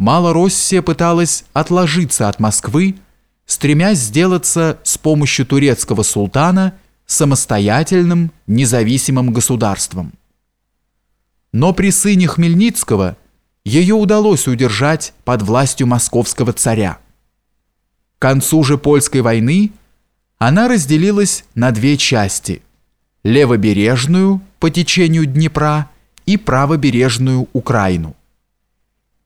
Малороссия пыталась отложиться от Москвы, стремясь сделаться с помощью турецкого султана самостоятельным независимым государством. Но при сыне Хмельницкого ее удалось удержать под властью московского царя. К концу же польской войны она разделилась на две части – левобережную по течению Днепра и правобережную Украину.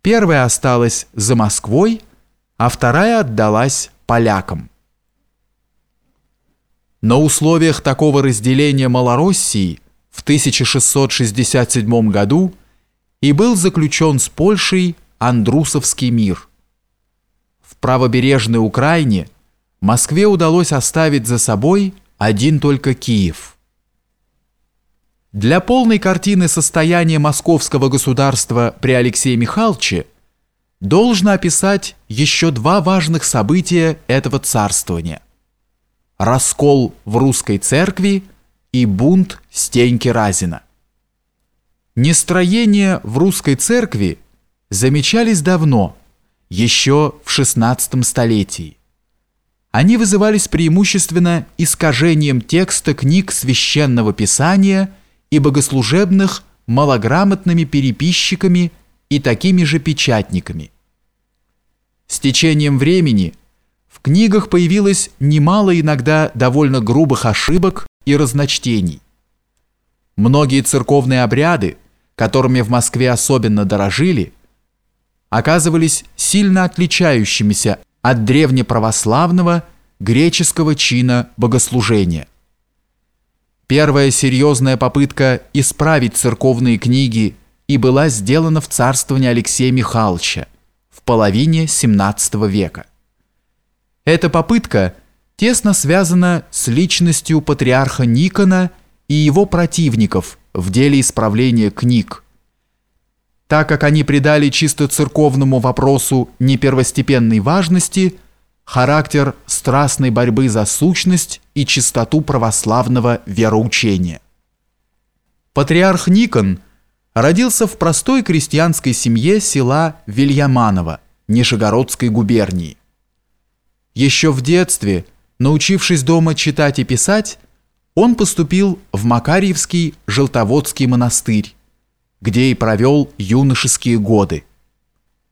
Первая осталась за Москвой, а вторая отдалась полякам. На условиях такого разделения Малороссии в 1667 году и был заключен с Польшей Андрусовский мир. В правобережной Украине Москве удалось оставить за собой один только Киев. Для полной картины состояния московского государства при Алексее Михайловиче должно описать еще два важных события этого царствования. Раскол в русской церкви и бунт Стеньки Разина. Нестроения в русской церкви замечались давно, еще в XVI столетии. Они вызывались преимущественно искажением текста книг священного писания – и богослужебных малограмотными переписчиками и такими же печатниками. С течением времени в книгах появилось немало иногда довольно грубых ошибок и разночтений. Многие церковные обряды, которыми в Москве особенно дорожили, оказывались сильно отличающимися от древнеправославного греческого чина богослужения. Первая серьезная попытка исправить церковные книги и была сделана в царствовании Алексея Михайловича в половине XVII века. Эта попытка тесно связана с личностью патриарха Никона и его противников в деле исправления книг, так как они придали чисто церковному вопросу не первостепенной важности – характер страстной борьбы за сущность и чистоту православного вероучения. Патриарх Никон родился в простой крестьянской семье села Вильяманово, Нижегородской губернии. Еще в детстве, научившись дома читать и писать, он поступил в Макарьевский Желтоводский монастырь, где и провел юношеские годы.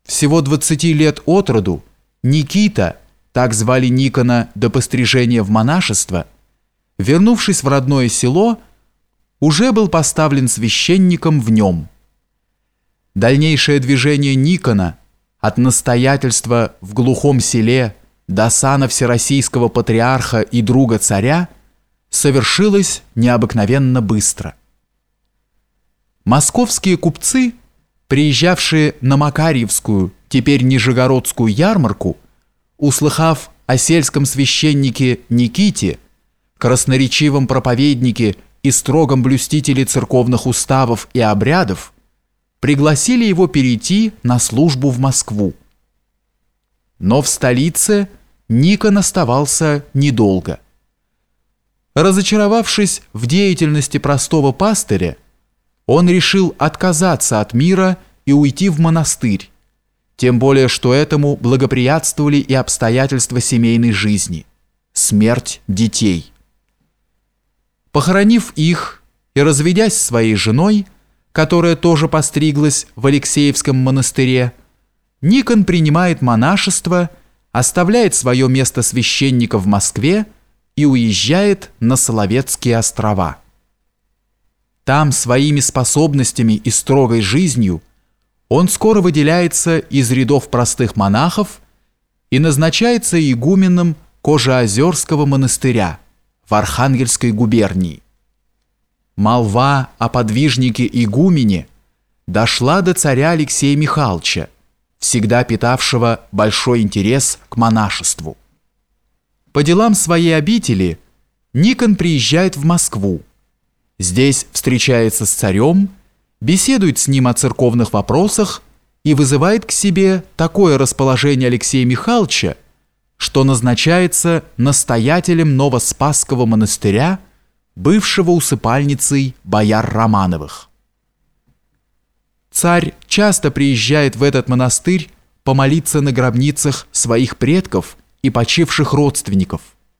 Всего 20 лет от роду Никита – так звали Никона до пострижения в монашество, вернувшись в родное село, уже был поставлен священником в нем. Дальнейшее движение Никона от настоятельства в глухом селе до сана всероссийского патриарха и друга царя совершилось необыкновенно быстро. Московские купцы, приезжавшие на Макарьевскую, теперь Нижегородскую ярмарку, услыхав о сельском священнике Никите, красноречивом проповеднике и строгом блюстителе церковных уставов и обрядов, пригласили его перейти на службу в Москву. Но в столице Никон оставался недолго. Разочаровавшись в деятельности простого пастыря, он решил отказаться от мира и уйти в монастырь, тем более, что этому благоприятствовали и обстоятельства семейной жизни – смерть детей. Похоронив их и разведясь с своей женой, которая тоже постриглась в Алексеевском монастыре, Никон принимает монашество, оставляет свое место священника в Москве и уезжает на Соловецкие острова. Там своими способностями и строгой жизнью – он скоро выделяется из рядов простых монахов и назначается игуменом Кожеозерского монастыря в Архангельской губернии. Молва о подвижнике игумене дошла до царя Алексея Михайловича, всегда питавшего большой интерес к монашеству. По делам своей обители Никон приезжает в Москву. Здесь встречается с царем беседует с ним о церковных вопросах и вызывает к себе такое расположение Алексея Михайловича, что назначается настоятелем Новоспасского монастыря, бывшего усыпальницей бояр Романовых. Царь часто приезжает в этот монастырь помолиться на гробницах своих предков и почивших родственников –